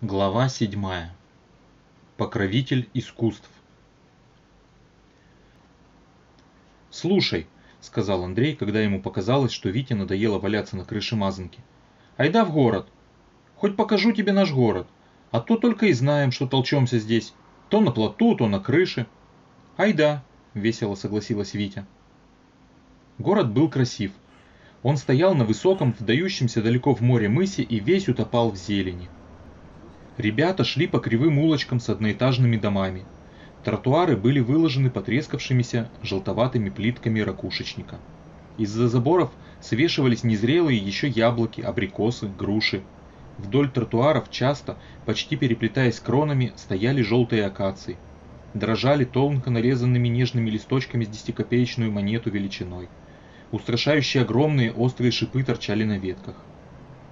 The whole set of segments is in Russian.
Глава 7. Покровитель искусств. «Слушай», — сказал Андрей, когда ему показалось, что Вите надоело валяться на крыше мазанки. «Айда в город. Хоть покажу тебе наш город. А то только и знаем, что толчемся здесь. То на плоту, то на крыше». «Айда», — весело согласилась Витя. Город был красив. Он стоял на высоком, вдающемся далеко в море мысе и весь утопал в зелени. Ребята шли по кривым улочкам с одноэтажными домами. Тротуары были выложены потрескавшимися желтоватыми плитками ракушечника. Из-за заборов свешивались незрелые еще яблоки, абрикосы, груши. Вдоль тротуаров часто, почти переплетаясь кронами, стояли желтые акации. Дрожали тонко нарезанными нежными листочками с десятикопеечную монету величиной. Устрашающие огромные острые шипы торчали на ветках.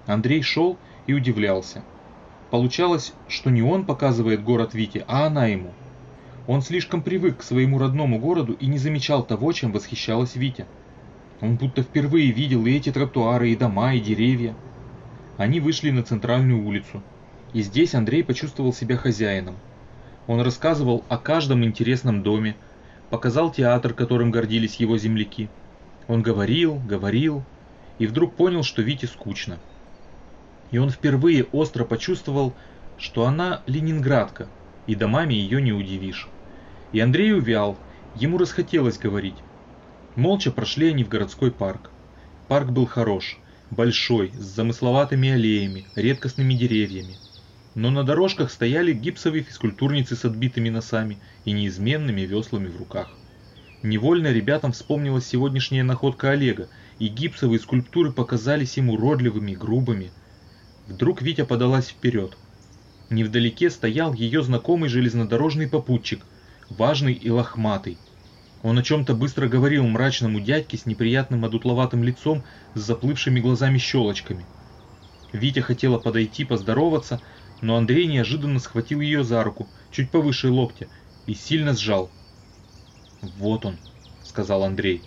Андрей шел и удивлялся. Получалось, что не он показывает город Вите, а она ему. Он слишком привык к своему родному городу и не замечал того, чем восхищалась Витя. Он будто впервые видел и эти тротуары, и дома, и деревья. Они вышли на центральную улицу. И здесь Андрей почувствовал себя хозяином. Он рассказывал о каждом интересном доме, показал театр, которым гордились его земляки. Он говорил, говорил, и вдруг понял, что Вите скучно. И он впервые остро почувствовал, что она ленинградка, и домами ее не удивишь. И Андрей увял, ему расхотелось говорить. Молча прошли они в городской парк. Парк был хорош, большой, с замысловатыми аллеями, редкостными деревьями. Но на дорожках стояли гипсовые физкультурницы с отбитыми носами и неизменными веслами в руках. Невольно ребятам вспомнилась сегодняшняя находка Олега, и гипсовые скульптуры показались ему уродливыми, грубыми. Вдруг Витя подалась вперед. Невдалеке стоял ее знакомый железнодорожный попутчик, важный и лохматый. Он о чем-то быстро говорил мрачному дядьке с неприятным одутловатым лицом с заплывшими глазами-щелочками. Витя хотела подойти поздороваться, но Андрей неожиданно схватил ее за руку, чуть повыше локтя, и сильно сжал. «Вот он», — сказал Андрей.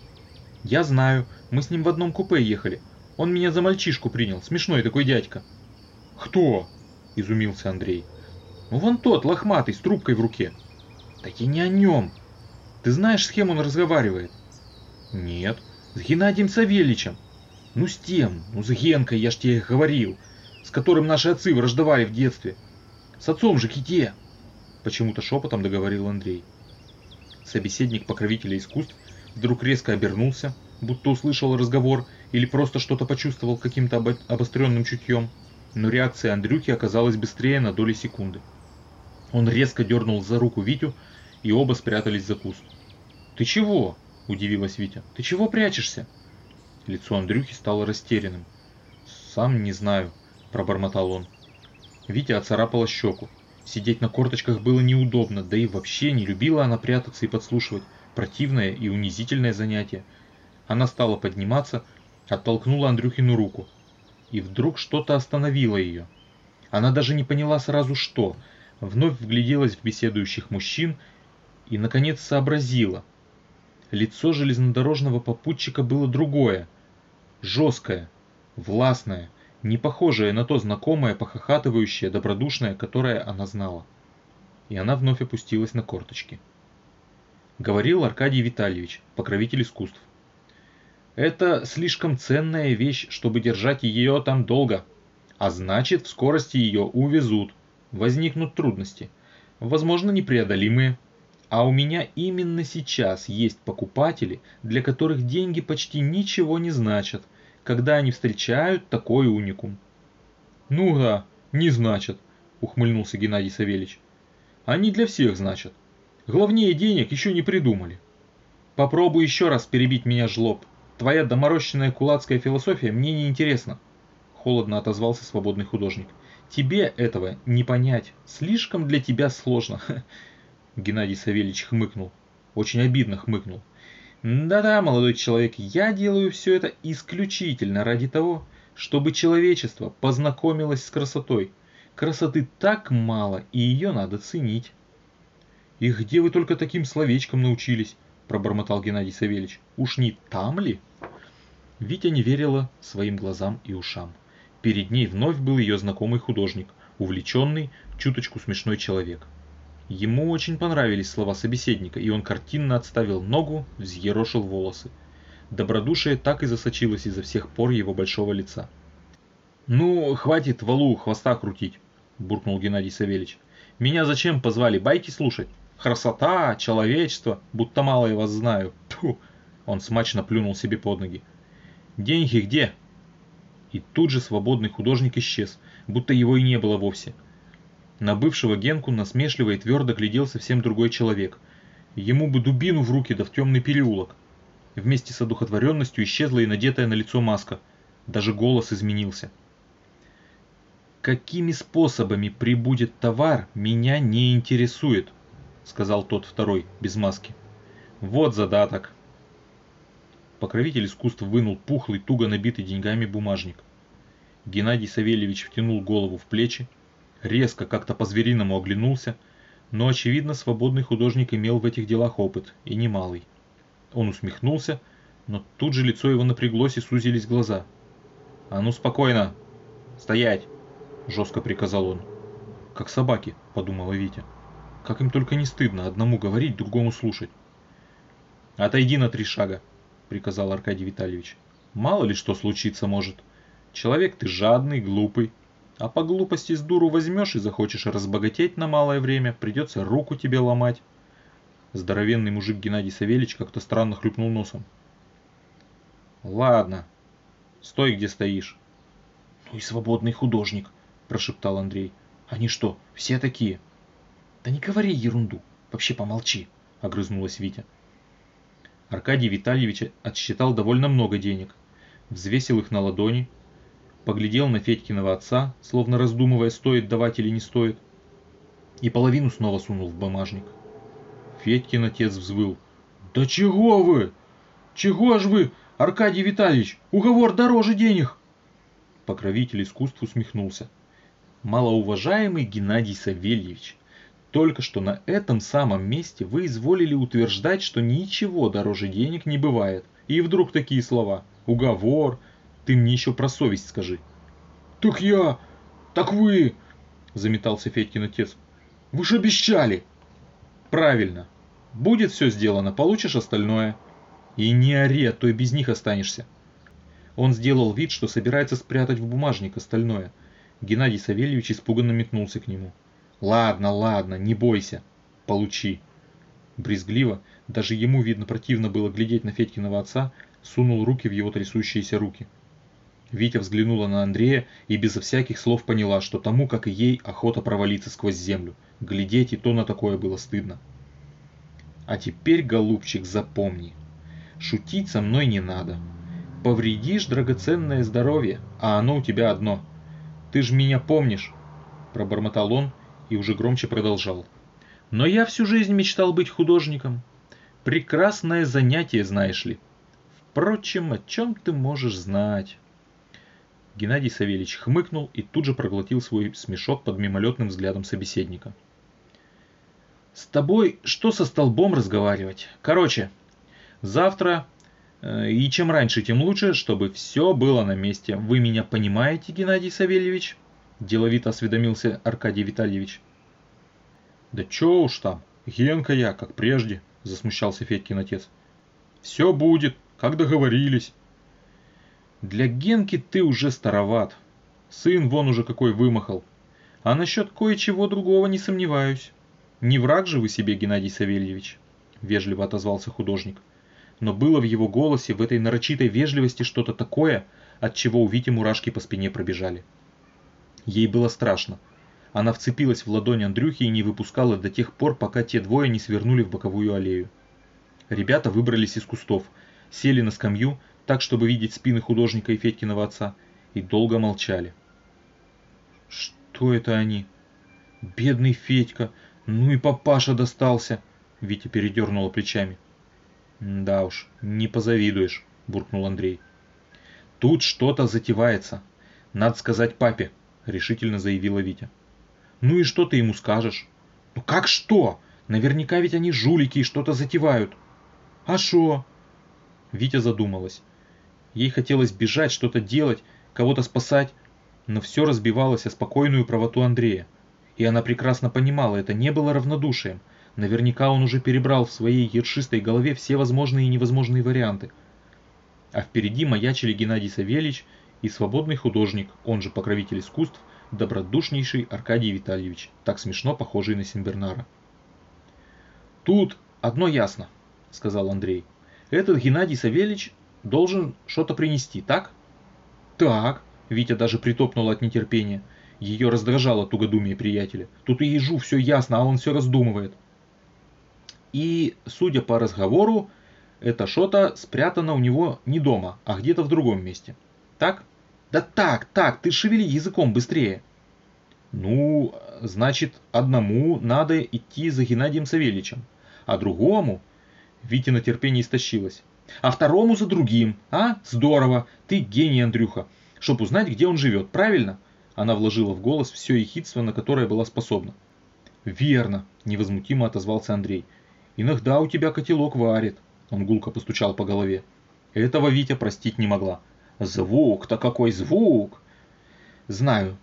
«Я знаю, мы с ним в одном купе ехали. Он меня за мальчишку принял, смешной такой дядька». «Кто?» — изумился Андрей. «Ну вон тот, лохматый, с трубкой в руке». «Да я не о нем. Ты знаешь, с кем он разговаривает?» «Нет, с Геннадием Савельичем». «Ну с тем, ну с Генкой, я ж тебе говорил, с которым наши отцы враждовали в детстве. С отцом же Ките!» Почему-то шепотом договорил Андрей. Собеседник покровителя искусств вдруг резко обернулся, будто услышал разговор или просто что-то почувствовал каким-то обостренным чутьем, но реакция Андрюхи оказалась быстрее на доли секунды. Он резко дернул за руку Витю, и оба спрятались за куст. «Ты чего?» – удивилась Витя. «Ты чего прячешься?» Лицо Андрюхи стало растерянным. «Сам не знаю», – пробормотал он. Витя оцарапала щеку. Сидеть на корточках было неудобно, да и вообще не любила она прятаться и подслушивать. Противное и унизительное занятие. Она стала подниматься, оттолкнула Андрюхину руку. И вдруг что-то остановило ее. Она даже не поняла сразу что. Вновь вгляделась в беседующих мужчин и, наконец, сообразила. Лицо железнодорожного попутчика было другое. Жесткое, властное, не похожее на то знакомое, похохатывающее, добродушное, которое она знала. И она вновь опустилась на корточки. Говорил Аркадий Витальевич, покровитель искусств. Это слишком ценная вещь, чтобы держать ее там долго. А значит, в скорости ее увезут. Возникнут трудности. Возможно, непреодолимые. А у меня именно сейчас есть покупатели, для которых деньги почти ничего не значат – когда они встречают такой уникум. «Ну да, не значат», – ухмыльнулся Геннадий Савельич. «Они для всех значат. Главнее денег еще не придумали». «Попробуй еще раз перебить меня, жлоб. Твоя доморощенная кулацкая философия мне не интересна», – холодно отозвался свободный художник. «Тебе этого не понять. Слишком для тебя сложно». Геннадий Савельич хмыкнул. Очень обидно хмыкнул. Да-да, молодой человек, я делаю все это исключительно ради того, чтобы человечество познакомилось с красотой. Красоты так мало, и ее надо ценить. «И где вы только таким словечком научились?» – пробормотал Геннадий Савельич. «Уж не там ли?» Витя не верила своим глазам и ушам. Перед ней вновь был ее знакомый художник, увлеченный, чуточку смешной человек. Ему очень понравились слова собеседника, и он картинно отставил ногу, взъерошил волосы. Добродушие так и засочилось изо всех пор его большого лица. «Ну, хватит валу хвоста крутить», – буркнул Геннадий Савельевич. «Меня зачем позвали байки слушать? Красота, человечество, будто мало я вас знаю. Тьфу!» Он смачно плюнул себе под ноги. «Деньги где?» И тут же свободный художник исчез, будто его и не было вовсе. На бывшего Генку насмешливо и твердо глядел совсем другой человек. Ему бы дубину в руки да в темный переулок. Вместе с одухотворенностью исчезла и надетая на лицо маска. Даже голос изменился. «Какими способами прибудет товар, меня не интересует», — сказал тот второй, без маски. «Вот задаток». Покровитель искусств вынул пухлый, туго набитый деньгами бумажник. Геннадий Савельевич втянул голову в плечи, резко как-то по-звериному оглянулся, но, очевидно, свободный художник имел в этих делах опыт, и немалый. Он усмехнулся, но тут же лицо его напряглось и сузились глаза. «А ну спокойно! Стоять!» – жестко приказал он. «Как собаки», – подумала Витя. «Как им только не стыдно одному говорить, другому слушать». «Отойди на три шага», – приказал Аркадий Витальевич. «Мало ли что случиться может. Человек ты жадный, глупый. А по глупости с дуру возьмешь и захочешь разбогатеть на малое время, придется руку тебе ломать. Здоровенный мужик Геннадий Савельич как-то странно хлюпнул носом. «Ладно, стой, где стоишь». «Ну и свободный художник», – прошептал Андрей. «Они что, все такие?» «Да не говори ерунду, вообще помолчи», – огрызнулась Витя. Аркадий Витальевич отсчитал довольно много денег, взвесил их на ладони, поглядел на Федькиного отца, словно раздумывая, стоит давать или не стоит, и половину снова сунул в бумажник. Федькин отец взвыл. «Да чего вы? Чего ж вы, Аркадий Витальевич? Уговор дороже денег!» Покровитель искусств усмехнулся. «Малоуважаемый Геннадий Савельевич, только что на этом самом месте вы изволили утверждать, что ничего дороже денег не бывает. И вдруг такие слова. Уговор. Ты мне еще про совесть скажи. Так я... Так вы... Заметался Федькин отец. Вы же обещали. Правильно. Будет все сделано, получишь остальное. И не ори, а то и без них останешься. Он сделал вид, что собирается спрятать в бумажник остальное. Геннадий Савельевич испуганно метнулся к нему. «Ладно, ладно, не бойся. Получи». Брезгливо, даже ему, видно, противно было глядеть на Федькиного отца, сунул руки в его трясущиеся руки. Витя взглянула на Андрея и безо всяких слов поняла, что тому, как и ей, охота провалиться сквозь землю. Глядеть и то на такое было стыдно. А теперь, голубчик, запомни. Шутить со мной не надо. Повредишь драгоценное здоровье, а оно у тебя одно. Ты ж меня помнишь, пробормотал он и уже громче продолжал. Но я всю жизнь мечтал быть художником. Прекрасное занятие, знаешь ли. Впрочем, о чем ты можешь знать? Геннадий Савельевич хмыкнул и тут же проглотил свой смешок под мимолетным взглядом собеседника. С тобой что со столбом разговаривать? Короче, завтра э, и чем раньше, тем лучше, чтобы все было на месте. Вы меня понимаете, Геннадий Савельевич? Деловито осведомился Аркадий Витальевич. Да чё уж там, Генка я, как прежде, засмущался Федькин отец. Все будет, как договорились. Для Генки ты уже староват. Сын вон уже какой вымахал. А насчет кое-чего другого не сомневаюсь. Не враг же вы себе, Геннадий Савельевич? Вежливо отозвался художник. Но было в его голосе, в этой нарочитой вежливости что-то такое, от чего у Вити мурашки по спине пробежали. Ей было страшно. Она вцепилась в ладонь Андрюхи и не выпускала до тех пор, пока те двое не свернули в боковую аллею. Ребята выбрались из кустов, сели на скамью так, чтобы видеть спины художника и Федькиного отца, и долго молчали. «Что это они? Бедный Федька! Ну и папаша достался!» Витя передернула плечами. «Да уж, не позавидуешь», – буркнул Андрей. «Тут что-то затевается. Надо сказать папе», – решительно заявила Витя. «Ну и что ты ему скажешь?» «Ну как что? Наверняка ведь они жулики и что-то затевают». «А шо?» Витя задумалась. Ей хотелось бежать, что-то делать, кого-то спасать, но все разбивалось о спокойную правоту Андрея. И она прекрасно понимала, это не было равнодушием. Наверняка он уже перебрал в своей ершистой голове все возможные и невозможные варианты. А впереди маячили Геннадий Савельич и свободный художник, он же покровитель искусств, добродушнейший Аркадий Витальевич, так смешно похожий на Синбернара. «Тут одно ясно», — сказал Андрей. «Этот Геннадий Савельич должен что-то принести, так?» «Так», — Витя даже притопнул от нетерпения. Ее раздражало тугодумие приятеля. Тут и ежу все ясно, а он все раздумывает. И, судя по разговору, это что-то спрятано у него не дома, а где-то в другом месте. Так? Да так, так, ты шевели языком быстрее. Ну, значит, одному надо идти за Геннадием Савельичем, а другому... Витя на терпение истощилась. А второму за другим, а? Здорово, ты гений, Андрюха. Чтоб узнать, где он живет, правильно? Она вложила в голос все ехидство, на которое была способна. «Верно», – невозмутимо отозвался Андрей. «Иногда у тебя котелок варит», – он гулко постучал по голове. Этого Витя простить не могла. «Звук-то какой звук!» «Знаю,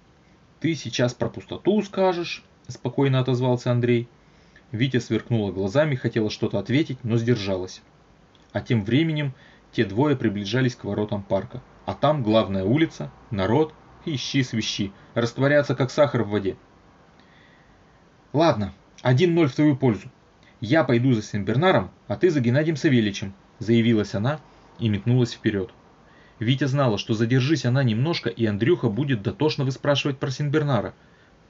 ты сейчас про пустоту скажешь», – спокойно отозвался Андрей. Витя сверкнула глазами, хотела что-то ответить, но сдержалась. А тем временем те двое приближались к воротам парка. А там главная улица, народ, ищи свищи, растворяться как сахар в воде. Ладно, 1-0 в твою пользу. Я пойду за Сенбернаром, а ты за Геннадием Савельичем, заявилась она и метнулась вперед. Витя знала, что задержись она немножко, и Андрюха будет дотошно выспрашивать про Синбернара.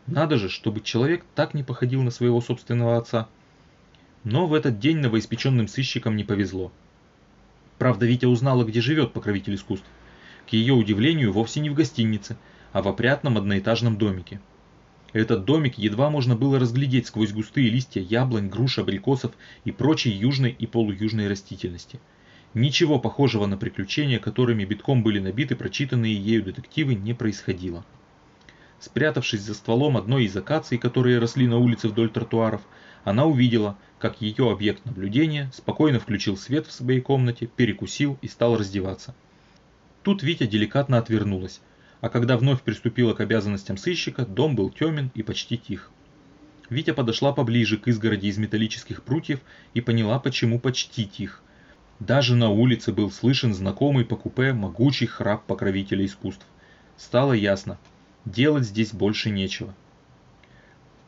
Надо же, чтобы человек так не походил на своего собственного отца. Но в этот день новоиспеченным сыщикам не повезло. Правда, Витя узнала, где живет покровитель искусств. К ее удивлению, вовсе не в гостинице, а в опрятном одноэтажном домике. Этот домик едва можно было разглядеть сквозь густые листья яблонь, груш, абрикосов и прочей южной и полуюжной растительности. Ничего похожего на приключения, которыми битком были набиты прочитанные ею детективы, не происходило. Спрятавшись за стволом одной из акаций, которые росли на улице вдоль тротуаров, она увидела, как ее объект наблюдения спокойно включил свет в своей комнате, перекусил и стал раздеваться. Тут Витя деликатно отвернулась, а когда вновь приступила к обязанностям сыщика, дом был темен и почти тих. Витя подошла поближе к изгороди из металлических прутьев и поняла, почему почти тих. Даже на улице был слышен знакомый по купе могучий храп покровителя искусств. Стало ясно, делать здесь больше нечего.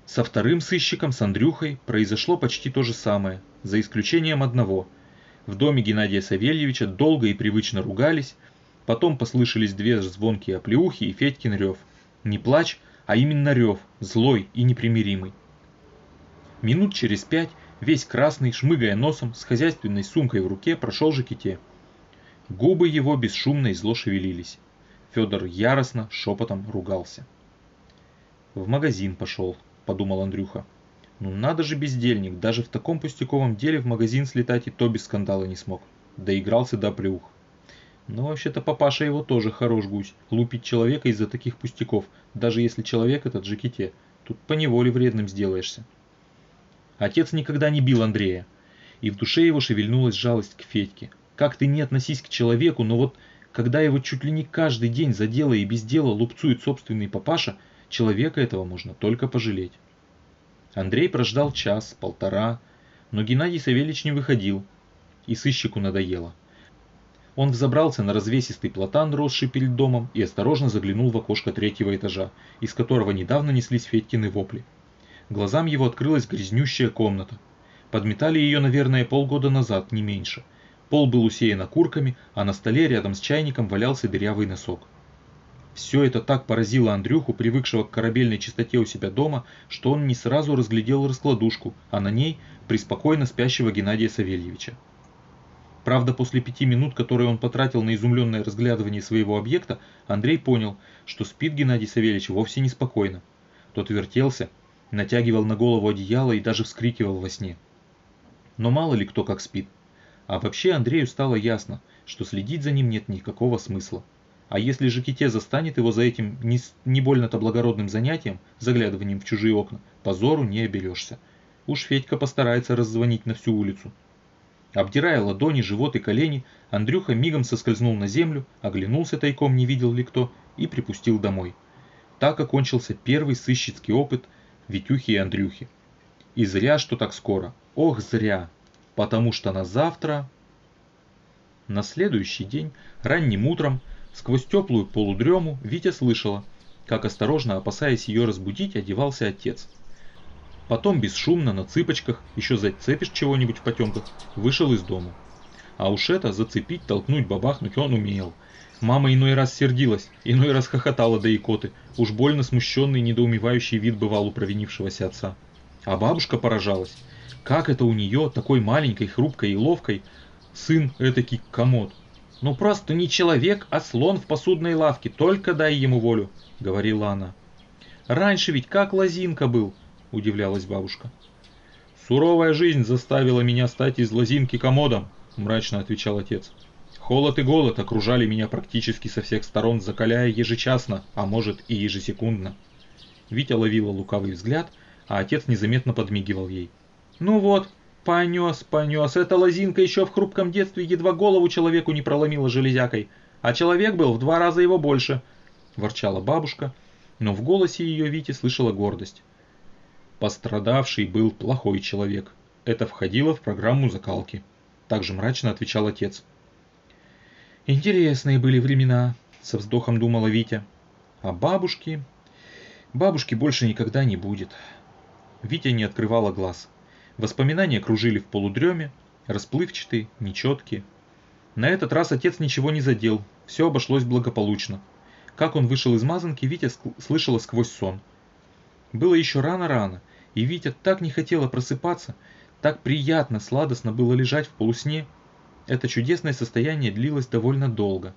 Со вторым сыщиком, с Андрюхой, произошло почти то же самое, за исключением одного. В доме Геннадия Савельевича долго и привычно ругались, потом послышались две звонкие оплеухи и Федькин рев. Не плач, а именно рев, злой и непримиримый. Минут через пять, весь красный, шмыгая носом, с хозяйственной сумкой в руке, прошел Жеките. Губы его бесшумно и зло шевелились. Федор яростно, шепотом ругался. В магазин пошел, подумал Андрюха. Ну надо же бездельник, даже в таком пустяковом деле в магазин слетать и то без скандала не смог. Доигрался до плюх. Но вообще-то папаша его тоже хорош гусь, лупить человека из-за таких пустяков, даже если человек этот Жеките. Тут поневоле вредным сделаешься. Отец никогда не бил Андрея, и в душе его шевельнулась жалость к Федьке. Как ты не относись к человеку, но вот когда его чуть ли не каждый день за дело и без дела лупцует собственный папаша – Человека этого можно только пожалеть. Андрей прождал час, полтора, но Геннадий Савельич не выходил, и сыщику надоело. Он взобрался на развесистый платан, росший перед домом, и осторожно заглянул в окошко третьего этажа, из которого недавно неслись Федькины вопли. Глазам его открылась грязнющая комната. Подметали ее, наверное, полгода назад, не меньше. Пол был усеян окурками, а на столе рядом с чайником валялся дырявый носок. Все это так поразило Андрюху, привыкшего к корабельной чистоте у себя дома, что он не сразу разглядел раскладушку, а на ней преспокойно спящего Геннадия Савельевича. Правда, после пяти минут, которые он потратил на изумленное разглядывание своего объекта, Андрей понял, что спит Геннадий Савельевич вовсе неспокойно. Тот вертелся, натягивал на голову одеяло и даже вскрикивал во сне. Но мало ли кто как спит. А вообще Андрею стало ясно, что следить за ним нет никакого смысла. А если же Ките застанет его за этим не, не больно-то благородным занятием, заглядыванием в чужие окна, позору не оберешься. Уж Федька постарается раззвонить на всю улицу. Обдирая ладони, живот и колени, Андрюха мигом соскользнул на землю, оглянулся тайком, не видел ли кто, и припустил домой. Так окончился первый сыщицкий опыт Витюхи и Андрюхи. И зря, что так скоро. Ох, зря. Потому что на завтра... На следующий день, ранним утром, сквозь теплую полудрему, Витя слышала, как осторожно, опасаясь ее разбудить, одевался отец. Потом бесшумно, на цыпочках, еще зацепишь чего-нибудь в потемках, вышел из дома. А уж это зацепить, толкнуть, бабахнуть он умел. Мама иной раз сердилась, иной раз хохотала до икоты. Уж больно смущенный, недоумевающий вид бывал у провинившегося отца. А бабушка поражалась. Как это у нее, такой маленькой, хрупкой и ловкой, сын этакий комод? Ну просто не человек, а слон в посудной лавке, только дай ему волю, говорила она. Раньше ведь как лозинка был, удивлялась бабушка. Суровая жизнь заставила меня стать из лозинки комодом, мрачно отвечал отец. Холод и голод окружали меня практически со всех сторон, закаляя ежечасно, а может и ежесекундно. Витя ловила лукавый взгляд, а отец незаметно подмигивал ей. «Ну вот, понес, понес, эта лозинка еще в хрупком детстве едва голову человеку не проломила железякой, а человек был в два раза его больше», – ворчала бабушка, но в голосе ее Вити слышала гордость. Пострадавший был плохой человек. Это входило в программу закалки. Также мрачно отвечал отец. Интересные были времена, со вздохом думала Витя. А бабушки... Бабушки больше никогда не будет. Витя не открывала глаз. Воспоминания кружили в полудреме, расплывчатые, нечеткие. На этот раз отец ничего не задел, все обошлось благополучно. Как он вышел из мазанки, Витя слышала сквозь сон. Было еще рано-рано, и Витя так не хотела просыпаться, так приятно, сладостно было лежать в полусне, это чудесное состояние длилось довольно долго.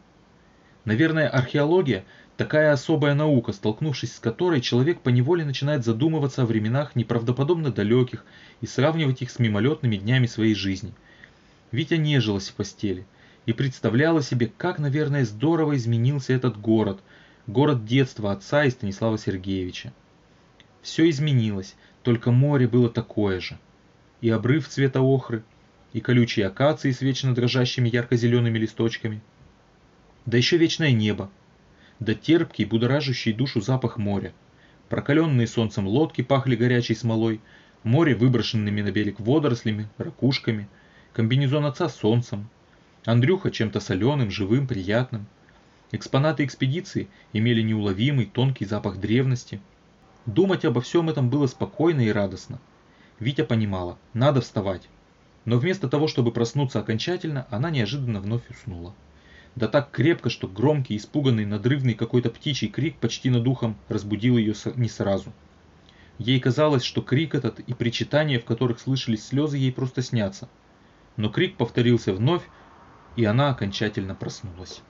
Наверное, археология – такая особая наука, столкнувшись с которой человек поневоле начинает задумываться о временах неправдоподобно далеких и сравнивать их с мимолетными днями своей жизни. Витя нежилась в постели и представляла себе, как, наверное, здорово изменился этот город, город детства отца и Станислава Сергеевича. Все изменилось, только море было такое же. И обрыв цвета охры, и колючие акации с вечно дрожащими ярко-зелеными листочками. Да еще вечное небо, да терпкий, будоражащий душу запах моря. Прокаленные солнцем лодки пахли горячей смолой, море выброшенными на берег водорослями, ракушками, комбинезон отца солнцем, Андрюха чем-то соленым, живым, приятным. Экспонаты экспедиции имели неуловимый, тонкий запах древности. Думать обо всем этом было спокойно и радостно. Витя понимала, надо вставать. Но вместо того, чтобы проснуться окончательно, она неожиданно вновь уснула. Да так крепко, что громкий, испуганный, надрывный какой-то птичий крик почти над ухом разбудил ее не сразу. Ей казалось, что крик этот и причитания, в которых слышались слезы, ей просто снятся. Но крик повторился вновь, и она окончательно проснулась.